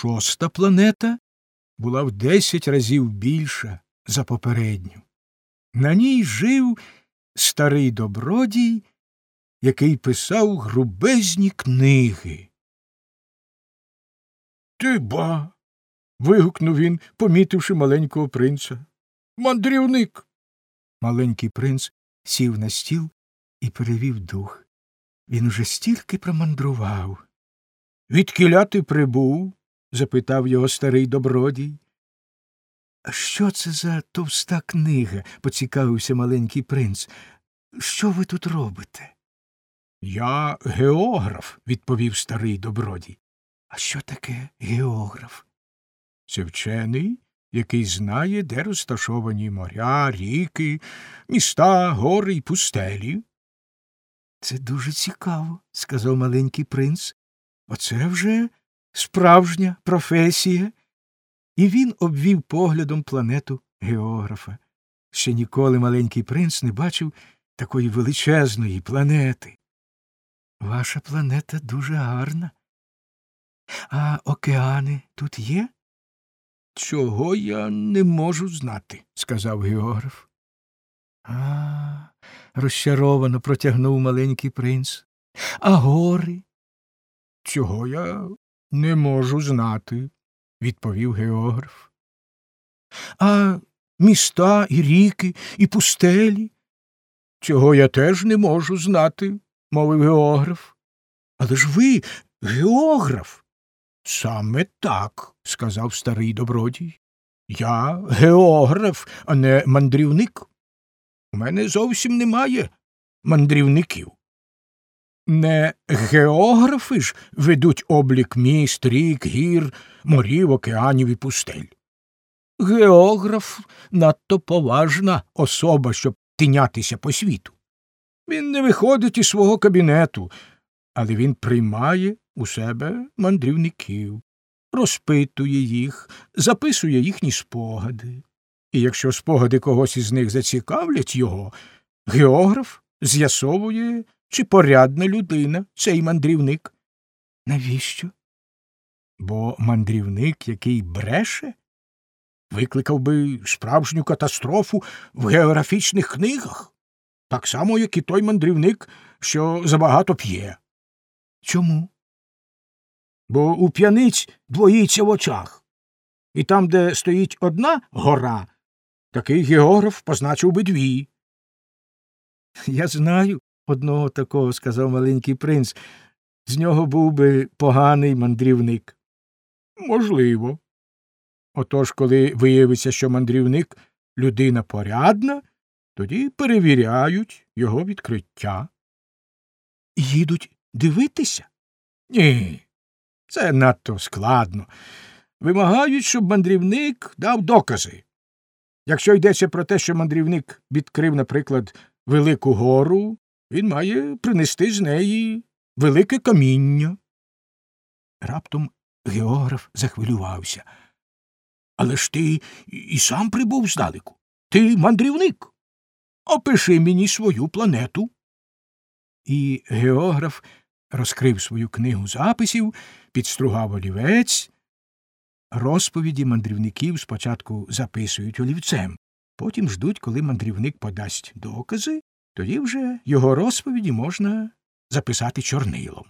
шоста планета була в десять разів більша за попередню. На ній жив старий добродій, який писав грубезні книги. Ти ба. вигукнув він, помітивши маленького принца. Мандрівник. Маленький принц сів на стіл і перевів дух. Він уже стільки промандрував. Відкіля ти прибув? Запитав його старий добродій. А що це за товста книга? поцікавився маленький принц. Що ви тут робите? Я географ, відповів старий добродій. А що таке географ? Це вчений, який знає, де розташовані моря, ріки, міста, гори й пустелі. Це дуже цікаво, сказав маленький принц. Оце вже справжня професія. І він обвів поглядом планету географа. Ще ніколи маленький принц не бачив такої величезної планети. Ваша планета дуже гарна. А океани тут є? Чого я не можу знати, сказав географ. А, розчаровано протягнув маленький принц. А гори? Чого я не можу знати, відповів географ. А міста і ріки, і пустелі? Чого я теж не можу знати, мовив географ. Але ж ви географ. Саме так, сказав старий добродій. Я географ, а не мандрівник. У мене зовсім немає мандрівників. Не географи ж ведуть облік міст, рік, гір, морів, океанів і пустель. Географ надто поважна особа, щоб тинятися по світу. Він не виходить із свого кабінету, але він приймає у себе мандрівників, розпитує їх, записує їхні спогади. І якщо спогади когось із них зацікавлять його, географ з'ясовує, чи порядна людина цей мандрівник. Навіщо? Бо мандрівник, який бреше, викликав би справжню катастрофу в географічних книгах, так само, як і той мандрівник, що забагато п'є. Чому? Бо у п'яниць двоїться в очах, і там, де стоїть одна гора, такий географ позначив би дві. Я знаю одного такого, сказав маленький принц. З нього був би поганий мандрівник. Можливо. Отож, коли виявиться, що мандрівник людина порядна, тоді перевіряють його відкриття. Їдуть дивитися? Ні. Це надто складно. Вимагають, щоб мандрівник дав докази. Якщо йдеться про те, що мандрівник відкрив, наприклад, велику гору, він має принести з неї велике каміння. Раптом географ захвилювався. Але ж ти і сам прибув здалеку. Ти мандрівник. Опиши мені свою планету. І географ розкрив свою книгу записів, підстругав олівець. Розповіді мандрівників спочатку записують олівцем, потім ждуть, коли мандрівник подасть докази, тоді вже його розповіді можна записати чорнилом.